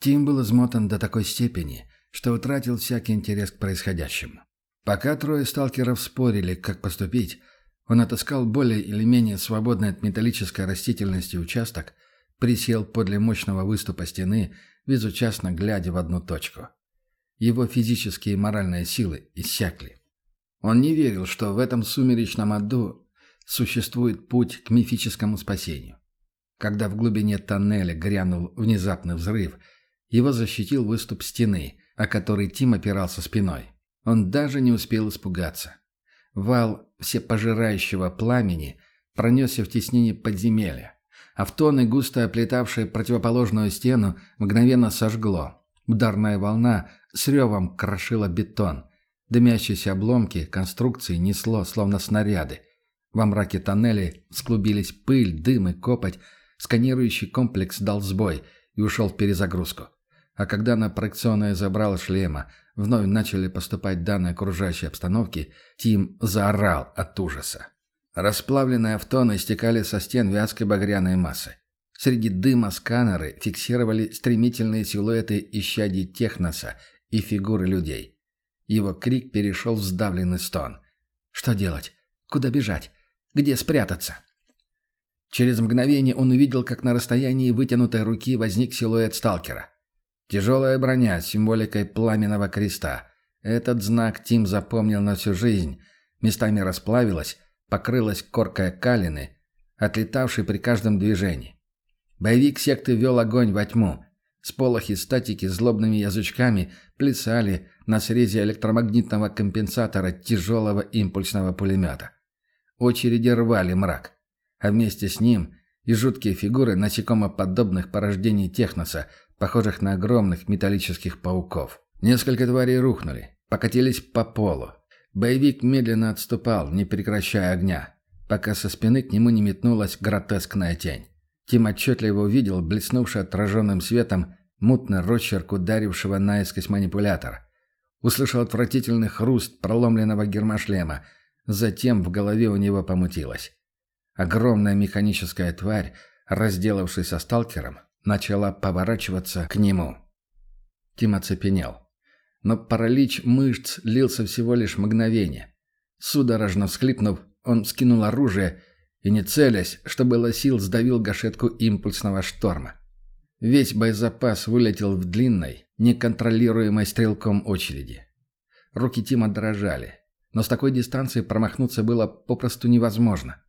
Тим был измотан до такой степени, что утратил всякий интерес к происходящему. Пока трое сталкеров спорили, как поступить, он отыскал более или менее свободный от металлической растительности участок, присел подле мощного выступа стены, безучастно глядя в одну точку. Его физические и моральные силы иссякли. Он не верил, что в этом сумеречном аду существует путь к мифическому спасению. Когда в глубине тоннеля грянул внезапный взрыв, его защитил выступ стены, о который Тим опирался спиной. Он даже не успел испугаться. Вал всепожирающего пламени пронесся в теснине подземелья. а в тоны густо оплетавшие противоположную стену, мгновенно сожгло. Ударная волна с ревом крошила бетон. Дымящиеся обломки конструкции несло, словно снаряды. Во мраке тоннелей склубились пыль, дым и копоть. Сканирующий комплекс дал сбой и ушел в перезагрузку. А когда на проекционное забрало шлема вновь начали поступать данные окружающей обстановки, Тим заорал от ужаса. Расплавленные автоны стекали со стен вязкой багряной массы. Среди дыма сканеры фиксировали стремительные силуэты исчадий техноса и фигуры людей. Его крик перешел в сдавленный стон. «Что делать? Куда бежать? Где спрятаться?» Через мгновение он увидел, как на расстоянии вытянутой руки возник силуэт сталкера. Тяжелая броня с символикой пламенного креста. Этот знак Тим запомнил на всю жизнь. Местами расплавилась, покрылась коркой калины, отлетавшей при каждом движении. Боевик секты вел огонь во тьму. Сполохи статики злобными язычками плясали на срезе электромагнитного компенсатора тяжелого импульсного пулемета. Очереди рвали мрак. А вместе с ним и жуткие фигуры насекомоподобных порождений техноса, похожих на огромных металлических пауков. Несколько тварей рухнули, покатились по полу. Боевик медленно отступал, не прекращая огня, пока со спины к нему не метнулась гротескная тень. Тим отчетливо увидел блеснувший отраженным светом мутный росчерк ударившего наискось манипулятора. Услышал отвратительный хруст проломленного гермошлема. Затем в голове у него помутилось. Огромная механическая тварь, разделавшись со сталкером, начала поворачиваться к нему. Тим оцепенел. Но паралич мышц лился всего лишь мгновение. Судорожно всхлипнув, он скинул оружие и, не целясь, что было сил, сдавил гашетку импульсного шторма. Весь боезапас вылетел в длинной, неконтролируемой стрелком очереди. Руки Тима дрожали, но с такой дистанции промахнуться было попросту невозможно.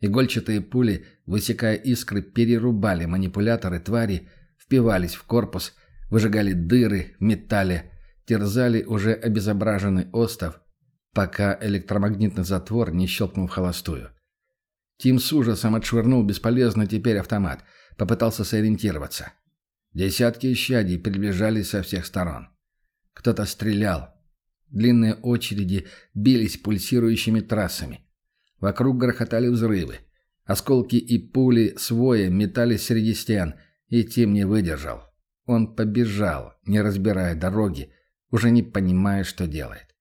Игольчатые пули, высекая искры, перерубали манипуляторы твари, впивались в корпус, выжигали дыры в металле, терзали уже обезображенный остов, пока электромагнитный затвор не щелкнул в холостую. Тим с ужасом отшвырнул бесполезно теперь автомат, попытался сориентироваться. Десятки исчадий приближались со всех сторон. Кто-то стрелял. Длинные очереди бились пульсирующими трассами. Вокруг грохотали взрывы. Осколки и пули свои метались среди стен, и Тим не выдержал. Он побежал, не разбирая дороги, уже не понимая, что делает.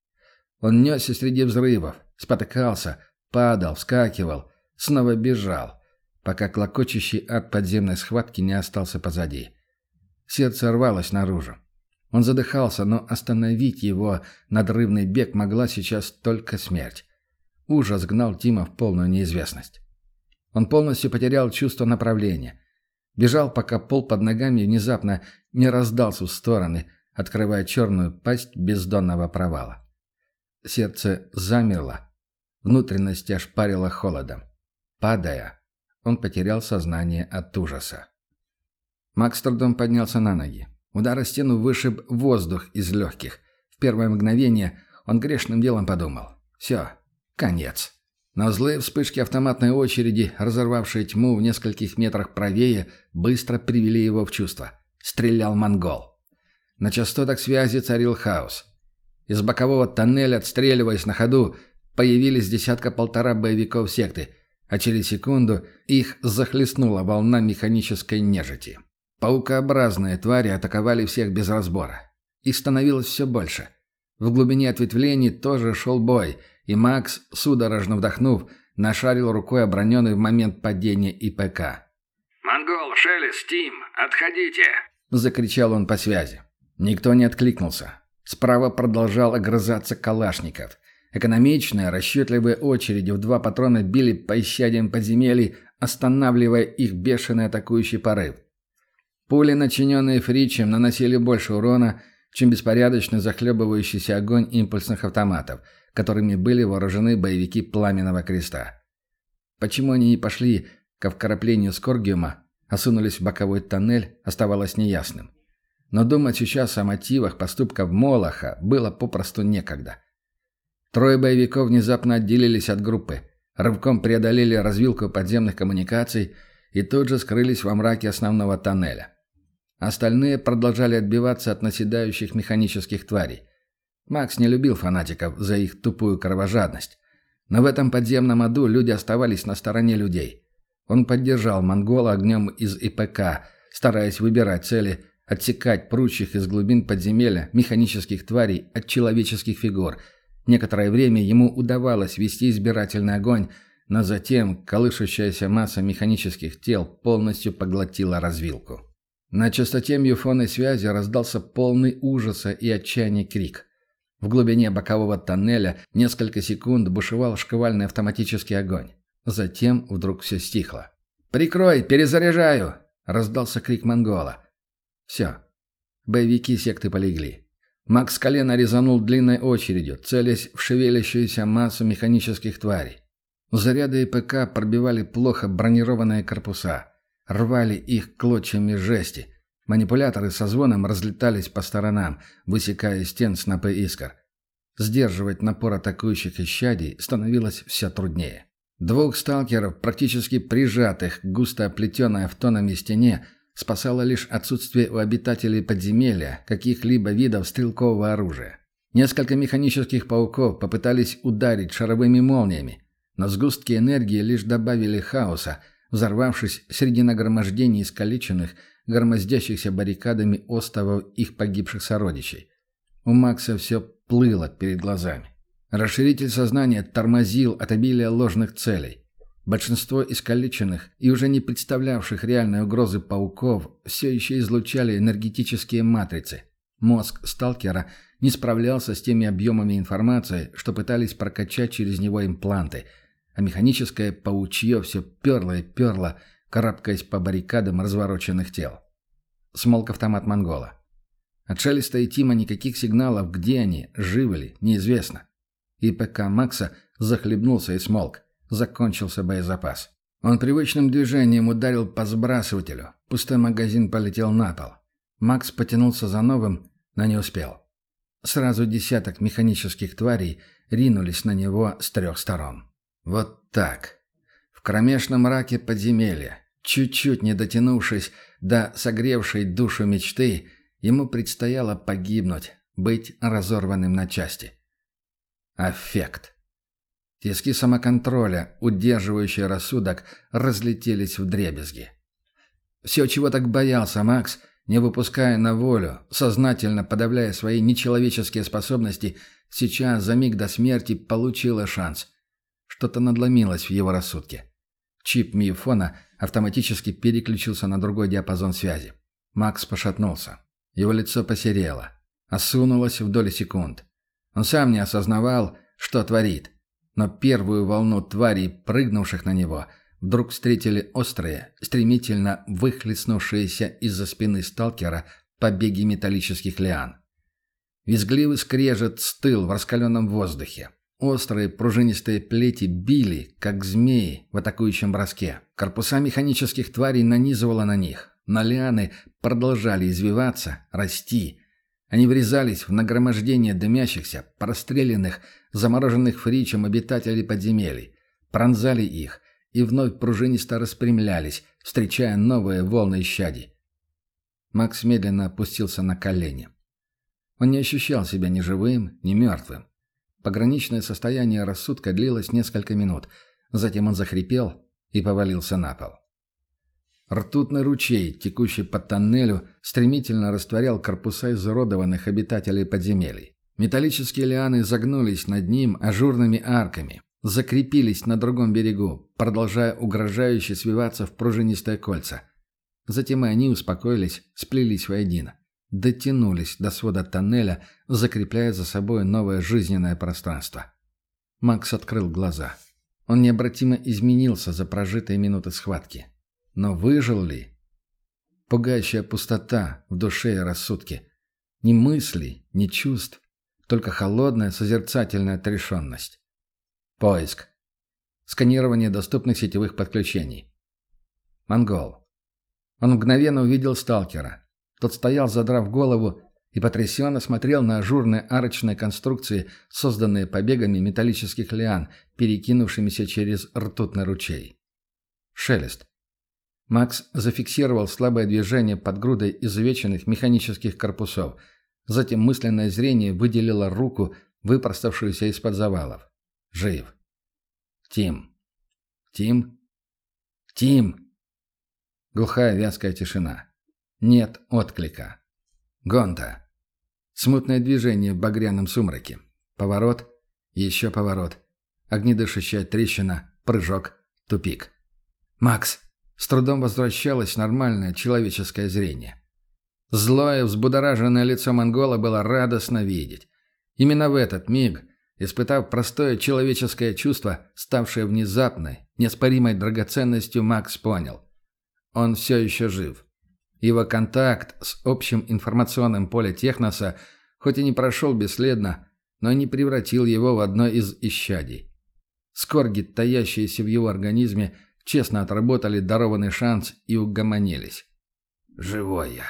Он несся среди взрывов, спотыкался, падал, вскакивал, снова бежал, пока клокочущий от подземной схватки не остался позади. Сердце рвалось наружу. Он задыхался, но остановить его надрывный бег могла сейчас только смерть. Ужас гнал Тима в полную неизвестность. Он полностью потерял чувство направления. Бежал, пока пол под ногами внезапно не раздался в стороны, открывая черную пасть бездонного провала. Сердце замерло. Внутренности ошпарило холодом. Падая, он потерял сознание от ужаса. Макс трудом поднялся на ноги. Удар о стену вышиб воздух из легких. В первое мгновение он грешным делом подумал. «Все, Конец. Но злые вспышки автоматной очереди, разорвавшие тьму в нескольких метрах правее, быстро привели его в чувство. Стрелял монгол. На частотах связи царил хаос. Из бокового тоннеля, отстреливаясь на ходу, появились десятка-полтора боевиков секты, а через секунду их захлестнула волна механической нежити. Паукообразные твари атаковали всех без разбора. Их становилось все больше. В глубине ответвлений тоже шел бой – и Макс, судорожно вдохнув, нашарил рукой оброненный в момент падения ИПК. «Монгол, Шелест, Тим, отходите!» — закричал он по связи. Никто не откликнулся. Справа продолжал огрызаться Калашников. Экономичные, расчетливые очереди в два патрона били по исчадиям подземелий, останавливая их бешеный атакующий порыв. Пули, начиненные фричем, наносили больше урона, чем беспорядочно захлебывающийся огонь импульсных автоматов, которыми были вооружены боевики Пламенного Креста. Почему они не пошли к вкраплению Скоргиума, а сунулись в боковой тоннель, оставалось неясным. Но думать сейчас о мотивах поступков Молоха было попросту некогда. Трое боевиков внезапно отделились от группы, рывком преодолели развилку подземных коммуникаций и тут же скрылись во мраке основного тоннеля. Остальные продолжали отбиваться от наседающих механических тварей. Макс не любил фанатиков за их тупую кровожадность. Но в этом подземном аду люди оставались на стороне людей. Он поддержал монгола огнем из ИПК, стараясь выбирать цели, отсекать прущих из глубин подземелья механических тварей от человеческих фигур. Некоторое время ему удавалось вести избирательный огонь, но затем колышущаяся масса механических тел полностью поглотила развилку. На частоте мюфонной связи раздался полный ужаса и отчаяния крик. В глубине бокового тоннеля несколько секунд бушевал шквальный автоматический огонь. Затем вдруг все стихло. «Прикрой! Перезаряжаю!» — раздался крик монгола. Все. Боевики секты полегли. Макс колено резанул длинной очередью, целясь в шевелящуюся массу механических тварей. Заряды ИПК пробивали плохо бронированные корпуса, рвали их клочьями жести. Манипуляторы со звоном разлетались по сторонам, высекая стен снопы искр. Сдерживать напор атакующих исчадий становилось все труднее. Двух сталкеров, практически прижатых к густо оплетенной автонами стене, спасало лишь отсутствие у обитателей подземелья каких-либо видов стрелкового оружия. Несколько механических пауков попытались ударить шаровыми молниями, но сгустки энергии лишь добавили хаоса, взорвавшись среди нагромождений искалеченных, громоздящихся баррикадами остовов их погибших сородичей. У Макса все плыло перед глазами. Расширитель сознания тормозил от обилия ложных целей. Большинство искалеченных и уже не представлявших реальной угрозы пауков все еще излучали энергетические матрицы. Мозг сталкера не справлялся с теми объемами информации, что пытались прокачать через него импланты, а механическое паучье все перло и перло, карабкаясь по баррикадам развороченных тел. Смолк автомат монгола. От Шелеста и Тима никаких сигналов, где они, живы ли, неизвестно. И ПК Макса захлебнулся и смолк. Закончился боезапас. Он привычным движением ударил по сбрасывателю. Пустой магазин полетел на пол. Макс потянулся за новым, но не успел. Сразу десяток механических тварей ринулись на него с трех сторон. Вот так. Кромешном мраке подземелья, чуть-чуть не дотянувшись до согревшей душу мечты, ему предстояло погибнуть, быть разорванным на части. Аффект. Тиски самоконтроля, удерживающие рассудок, разлетелись в дребезги. Все, чего так боялся Макс, не выпуская на волю, сознательно подавляя свои нечеловеческие способности, сейчас за миг до смерти получила шанс. Что-то надломилось в его рассудке. Чип миефона автоматически переключился на другой диапазон связи. Макс пошатнулся. Его лицо посерело. Осунулось в доли секунд. Он сам не осознавал, что творит. Но первую волну тварей, прыгнувших на него, вдруг встретили острые, стремительно выхлестнувшиеся из-за спины сталкера побеги металлических лиан. Визгливый скрежет стыл в раскаленном воздухе. Острые пружинистые плети били, как змеи в атакующем броске. Корпуса механических тварей нанизывало на них. Но лианы продолжали извиваться, расти, они врезались в нагромождение дымящихся, простреленных, замороженных фричем обитателей подземелий, пронзали их и вновь пружинисто распрямлялись, встречая новые волны щади. Макс медленно опустился на колени. Он не ощущал себя ни живым, ни мертвым. Пограничное состояние рассудка длилось несколько минут, затем он захрипел и повалился на пол. Ртутный ручей, текущий по тоннелю, стремительно растворял корпуса изуродованных обитателей подземелий. Металлические лианы загнулись над ним ажурными арками, закрепились на другом берегу, продолжая угрожающе свиваться в пружинистые кольца. Затем и они успокоились, сплелись воедино. Дотянулись до свода тоннеля, закрепляя за собой новое жизненное пространство. Макс открыл глаза. Он необратимо изменился за прожитые минуты схватки. Но выжил ли? Пугающая пустота в душе и рассудке. Ни мыслей, ни чувств, только холодная созерцательная отрешенность. Поиск. Сканирование доступных сетевых подключений. Монгол. Он мгновенно увидел сталкера. Тот стоял, задрав голову, и потрясенно смотрел на ажурные арочные конструкции, созданные побегами металлических лиан, перекинувшимися через ртутный ручей. Шелест. Макс зафиксировал слабое движение под грудой изувеченных механических корпусов. Затем мысленное зрение выделило руку, выпроставшуюся из-под завалов. Жив. Тим. Тим? Тим! Глухая вязкая тишина. Нет отклика. Гонта. Смутное движение в багряном сумраке. Поворот. Еще поворот. Огнедышащая трещина. Прыжок. Тупик. «Макс!» С трудом возвращалось нормальное человеческое зрение. Злое, взбудораженное лицо монгола было радостно видеть. Именно в этот миг, испытав простое человеческое чувство, ставшее внезапной, неоспоримой драгоценностью, Макс понял. Он все еще жив. Его контакт с общим информационным полем Техноса хоть и не прошел бесследно, но не превратил его в одно из исчадий. Скорги, таящиеся в его организме, честно отработали дарованный шанс и угомонились. «Живой я.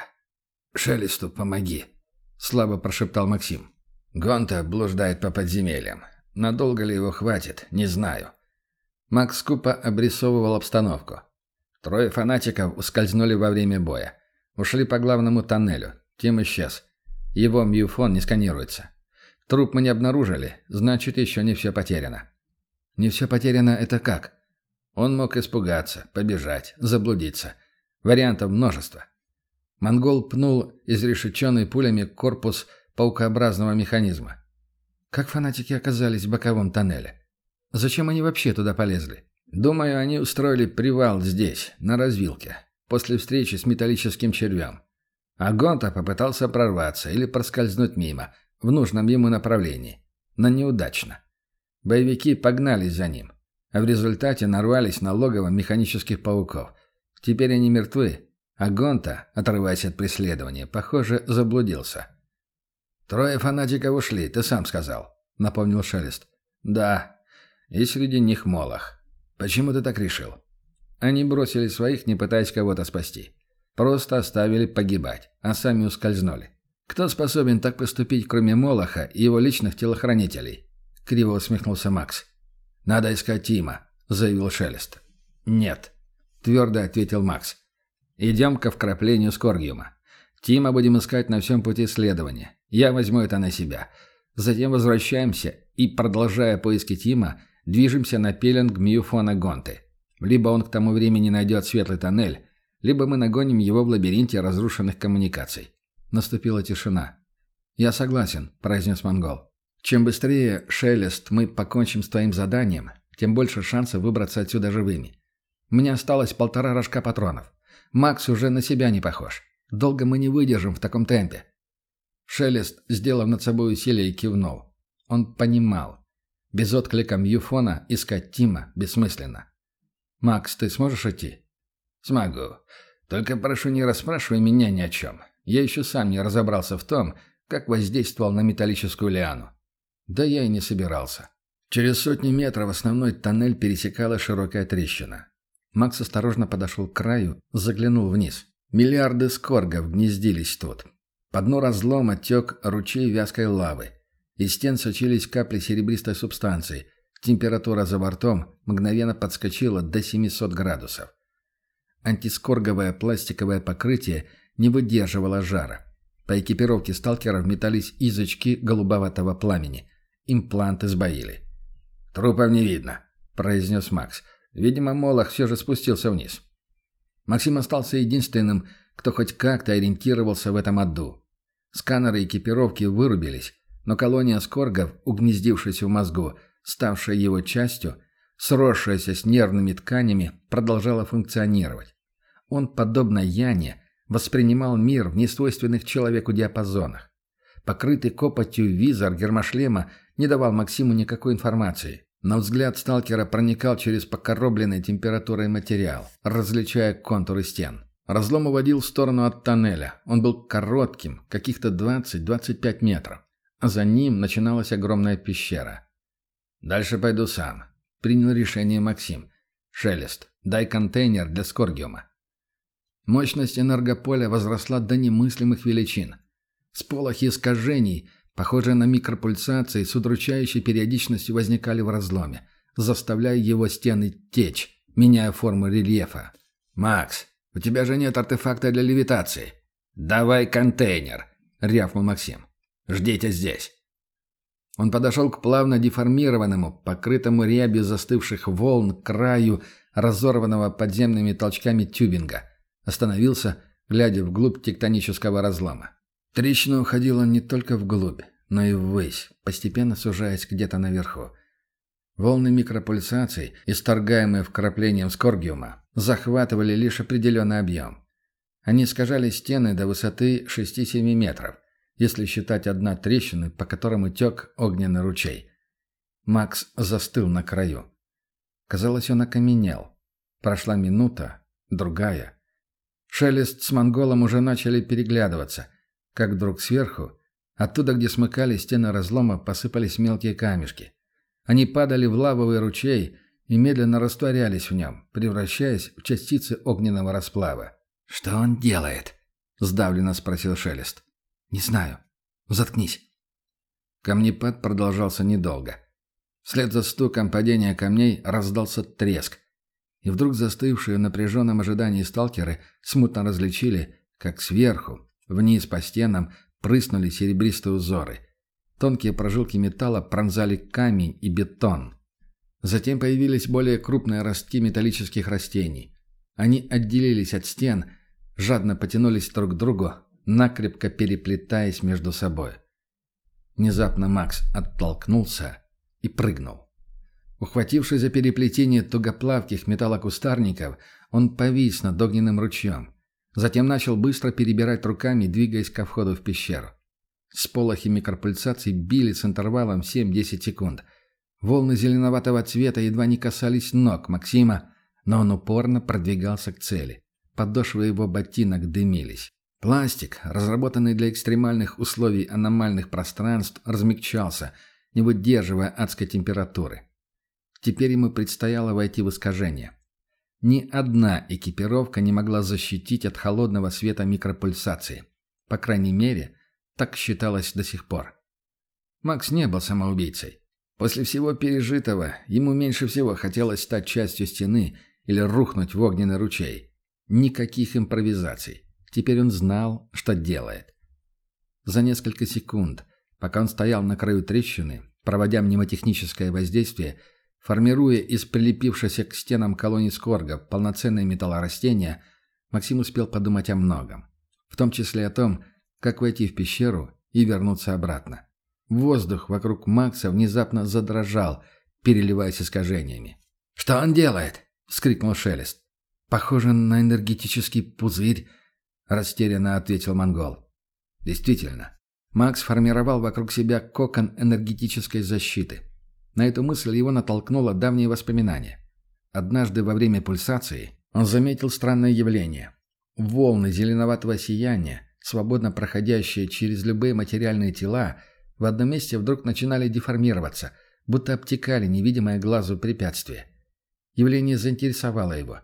Шелесту помоги», — слабо прошептал Максим. «Гонта блуждает по подземельям. Надолго ли его хватит, не знаю». Макс скупо обрисовывал обстановку. Трое фанатиков ускользнули во время боя. Ушли по главному тоннелю. Тим исчез. Его мьюфон не сканируется. Труп мы не обнаружили, значит, еще не все потеряно. Не все потеряно – это как? Он мог испугаться, побежать, заблудиться. Вариантов множество. Монгол пнул изрешеченный пулями корпус паукообразного механизма. Как фанатики оказались в боковом тоннеле? Зачем они вообще туда полезли? Думаю, они устроили привал здесь, на развилке, после встречи с металлическим червем. А Гонта попытался прорваться или проскользнуть мимо, в нужном ему направлении. Но неудачно. Боевики погнались за ним а в результате нарвались на логово механических пауков. Теперь они мертвы, а Гонта, отрываясь от преследования, похоже, заблудился. «Трое фанатиков ушли, ты сам сказал», — напомнил Шелест. «Да, и среди них Молох. Почему ты так решил?» Они бросили своих, не пытаясь кого-то спасти. Просто оставили погибать, а сами ускользнули. Кто способен так поступить, кроме Молоха и его личных телохранителей? Криво усмехнулся Макс. «Надо искать Тима», — заявил Шелест. «Нет», — твердо ответил Макс. «Идем ко вкраплению скоргиума. Тима будем искать на всем пути следования. Я возьму это на себя. Затем возвращаемся и, продолжая поиски Тима, движемся на пеленг Мьюфона Гонты. Либо он к тому времени найдет светлый тоннель, либо мы нагоним его в лабиринте разрушенных коммуникаций». Наступила тишина. «Я согласен», — произнес монгол. Чем быстрее, Шелест, мы покончим с твоим заданием, тем больше шансов выбраться отсюда живыми. Мне осталось полтора рожка патронов. Макс уже на себя не похож. Долго мы не выдержим в таком темпе. Шелест, сделав над собой усилие, кивнул. Он понимал. Без отклика Мьюфона искать Тима бессмысленно. «Макс, ты сможешь идти?» «Смогу. Только прошу, не расспрашивай меня ни о чем. Я еще сам не разобрался в том, как воздействовал на металлическую лиану. Да я и не собирался. Через сотни метров основной тоннель пересекала широкая трещина. Макс осторожно подошел к краю, заглянул вниз. Миллиарды скоргов гнездились тут. По дну разлома тек ручей вязкой лавы. Из стен сочились капли серебристой субстанции. Температура за бортом мгновенно подскочила до 700 градусов. Антискорговое пластиковое покрытие не выдерживало жара. По экипировке сталкеров метались язычки голубоватого пламени. Импланты сбоили. «Трупов не видно», — произнес Макс. Видимо, Молох все же спустился вниз. Максим остался единственным, кто хоть как-то ориентировался в этом аду. Сканеры экипировки вырубились, но колония скоргов, угнездившаяся в мозгу, ставшая его частью, сросшаяся с нервными тканями, продолжала функционировать. Он, подобно Яне, воспринимал мир в несвойственных человеку диапазонах. Покрытый копотью визор гермошлема не давал Максиму никакой информации, но взгляд сталкера проникал через покоробленный температурой материал, различая контуры стен. Разлом уводил в сторону от тоннеля. Он был коротким, каких-то 20-25 метров. За ним начиналась огромная пещера. «Дальше пойду сам», — принял решение Максим. «Шелест, дай контейнер для скоргиума». Мощность энергополя возросла до немыслимых величин. Сполохи искажений, похожие на микропульсации, с удручающей периодичностью возникали в разломе, заставляя его стены течь, меняя форму рельефа. «Макс, у тебя же нет артефакта для левитации. Давай контейнер, рявкнул Максим. Ждите здесь. Он подошел к плавно деформированному, покрытому рябью застывших волн краю разорванного подземными толчками тюбинга. Остановился, глядя вглубь тектонического разлома. Трещина уходила не только вглубь, но и ввысь, постепенно сужаясь где-то наверху. Волны микропульсаций, исторгаемые вкраплением скоргиума, захватывали лишь определенный объем. Они искажали стены до высоты 6-7 метров, если считать одна трещина, по которому тек огненный ручей. Макс застыл на краю. Казалось, он окаменел. Прошла минута, другая. Шелест с монголом уже начали переглядываться, как вдруг сверху, оттуда, где смыкали стены разлома, посыпались мелкие камешки. Они падали в лавовый ручей и медленно растворялись в нем, превращаясь в частицы огненного расплава. «Что он делает?» — сдавленно спросил Шелест. «Не знаю. Заткнись». Камнепад продолжался недолго. Вслед за стуком падения камней раздался треск. И вдруг застывшие в напряженном ожидании сталкеры смутно различили, как сверху, вниз по стенам, прыснули серебристые узоры. Тонкие прожилки металла пронзали камень и бетон. Затем появились более крупные ростки металлических растений. Они отделились от стен, жадно потянулись друг к другу, накрепко переплетаясь между собой. Внезапно Макс оттолкнулся и прыгнул. Ухватившись за переплетение тугоплавких металлокустарников, он повис над огненным ручьем. Затем начал быстро перебирать руками, двигаясь ко входу в пещеру. Сполохи микропульсаций били с интервалом 7-10 секунд. Волны зеленоватого цвета едва не касались ног Максима, но он упорно продвигался к цели. Подошвы его ботинок дымились. Пластик, разработанный для экстремальных условий аномальных пространств, размягчался, не выдерживая адской температуры. Теперь ему предстояло войти в искажение. Ни одна экипировка не могла защитить от холодного света микропульсации. По крайней мере, так считалось до сих пор. Макс не был самоубийцей. После всего пережитого ему меньше всего хотелось стать частью стены или рухнуть в огненный ручей. Никаких импровизаций. Теперь он знал, что делает. За несколько секунд, пока он стоял на краю трещины, проводя мнемотехническое воздействие, формируя из прилепившихся к стенам колоний скорга полноценные металлорастения, Максим успел подумать о многом. В том числе о том, как войти в пещеру и вернуться обратно. Воздух вокруг Макса внезапно задрожал, переливаясь искажениями. «Что он делает?» — вскрикнул Шелест. «Похоже на энергетический пузырь», — растерянно ответил монгол. Действительно, Макс формировал вокруг себя кокон энергетической защиты. На эту мысль его натолкнуло давнее воспоминание. Однажды во время пульсации он заметил странное явление. Волны зеленоватого сияния, свободно проходящие через любые материальные тела, в одном месте вдруг начинали деформироваться, будто обтекали невидимое глазу препятствие. Явление заинтересовало его.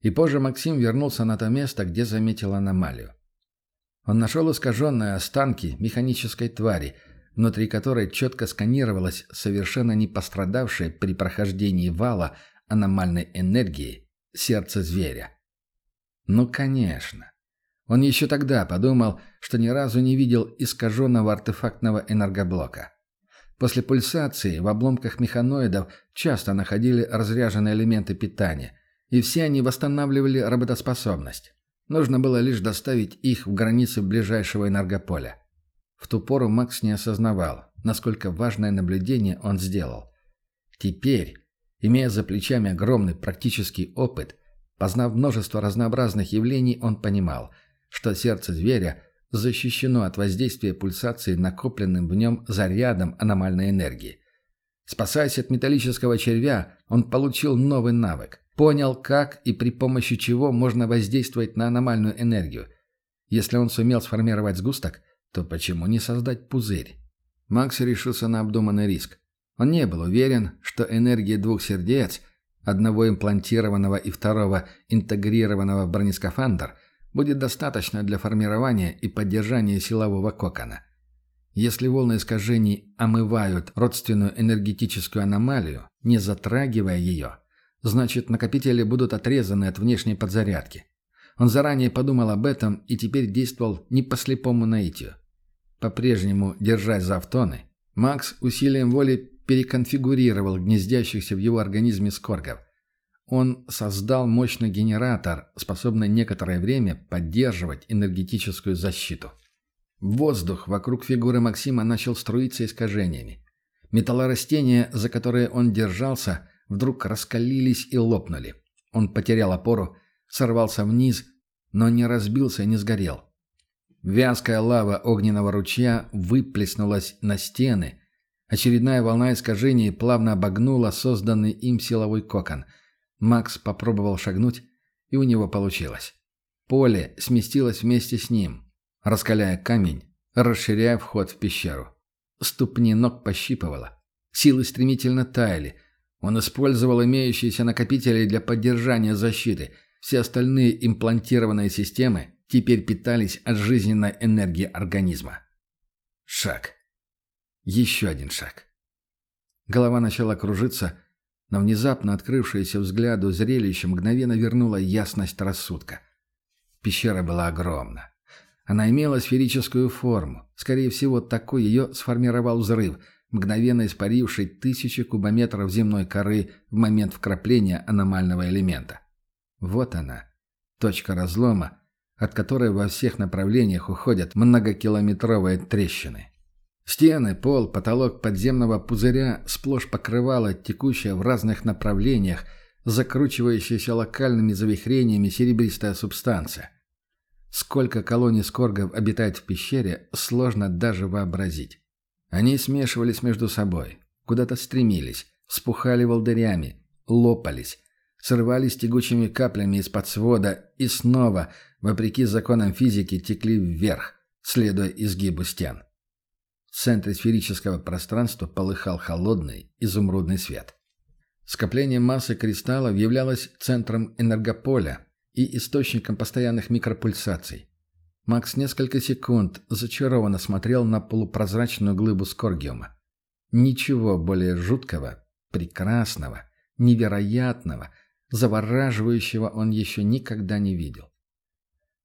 И позже Максим вернулся на то место, где заметил аномалию. Он нашел искаженные останки механической твари, внутри которой четко сканировалось совершенно не пострадавшее при прохождении вала аномальной энергии сердце зверя. Ну, конечно. Он еще тогда подумал, что ни разу не видел искаженного артефактного энергоблока. После пульсации в обломках механоидов часто находили разряженные элементы питания, и все они восстанавливали работоспособность. Нужно было лишь доставить их в границы ближайшего энергополя. В ту пору Макс не осознавал, насколько важное наблюдение он сделал. Теперь, имея за плечами огромный практический опыт, Познав множество разнообразных явлений, он понимал, что сердце зверя защищено от воздействия пульсации накопленным в нем зарядом аномальной энергии. Спасаясь от металлического червя, он получил новый навык. Понял, как и при помощи чего можно воздействовать на аномальную энергию. Если он сумел сформировать сгусток, то почему не создать пузырь? Макс решился на обдуманный риск. Он не был уверен, что энергия двух сердец, одного имплантированного и второго интегрированного в бронескафандр, будет достаточно для формирования и поддержания силового кокона. Если волны искажений омывают родственную энергетическую аномалию, не затрагивая ее – Значит, накопители будут отрезаны от внешней подзарядки. Он заранее подумал об этом и теперь действовал не по слепому наитию. По-прежнему, держась за автоны, Макс усилием воли переконфигурировал гнездящихся в его организме скоргов. Он создал мощный генератор, способный некоторое время поддерживать энергетическую защиту. Воздух вокруг фигуры Максима начал струиться искажениями. Металлорастения, за которые он держался, вдруг раскалились и лопнули. Он потерял опору, сорвался вниз, но не разбился и не сгорел. Вязкая лава огненного ручья выплеснулась на стены. Очередная волна искажений плавно обогнула созданный им силовой кокон. Макс попробовал шагнуть, и у него получилось. Поле сместилось вместе с ним, раскаляя камень, расширяя вход в пещеру. Ступни ног пощипывало. Силы стремительно таяли – он использовал имеющиеся накопители для поддержания защиты. Все остальные имплантированные системы теперь питались от жизненной энергии организма. Шаг. Еще один шаг. Голова начала кружиться, но внезапно открывшееся взгляду зрелище мгновенно вернуло ясность рассудка. Пещера была огромна. Она имела сферическую форму. Скорее всего, такой ее сформировал взрыв – мгновенно испаривший тысячи кубометров земной коры в момент вкрапления аномального элемента. Вот она, точка разлома, от которой во всех направлениях уходят многокилометровые трещины. Стены, пол, потолок подземного пузыря сплошь покрывала текущая в разных направлениях, закручивающаяся локальными завихрениями серебристая субстанция. Сколько колоний скоргов обитает в пещере, сложно даже вообразить. Они смешивались между собой, куда-то стремились, вспухали волдырями, лопались, срывались тягучими каплями из-под свода и снова, вопреки законам физики, текли вверх, следуя изгибу стен. В центре сферического пространства полыхал холодный изумрудный свет. Скопление массы кристаллов являлось центром энергополя и источником постоянных микропульсаций. Макс несколько секунд зачарованно смотрел на полупрозрачную глыбу скоргиума. Ничего более жуткого, прекрасного, невероятного, завораживающего он еще никогда не видел.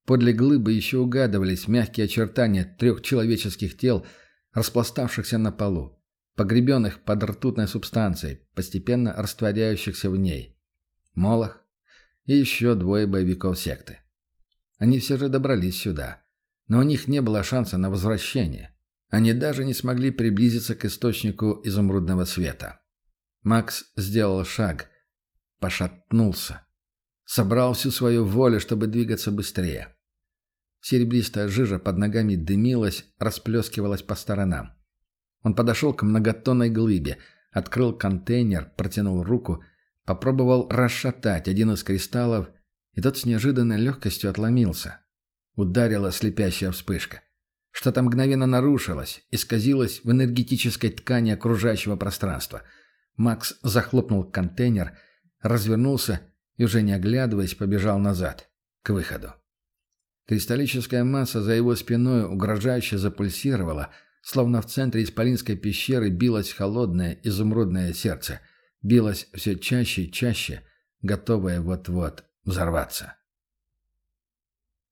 Подле глыбы еще угадывались мягкие очертания трех человеческих тел, распластавшихся на полу, погребенных под ртутной субстанцией, постепенно растворяющихся в ней. Молох и еще двое боевиков секты. Они все же добрались сюда. Но у них не было шанса на возвращение. Они даже не смогли приблизиться к источнику изумрудного света. Макс сделал шаг, пошатнулся. Собрал всю свою волю, чтобы двигаться быстрее. Серебристая жижа под ногами дымилась, расплескивалась по сторонам. Он подошел к многотонной глыбе, открыл контейнер, протянул руку, попробовал расшатать один из кристаллов и тот с неожиданной легкостью отломился. Ударила слепящая вспышка. Что-то мгновенно нарушилось, исказилось в энергетической ткани окружающего пространства. Макс захлопнул контейнер, развернулся и, уже не оглядываясь, побежал назад, к выходу. Кристаллическая масса за его спиной угрожающе запульсировала, словно в центре Исполинской пещеры билось холодное изумрудное сердце. Билось все чаще и чаще, готовое вот-вот взорваться.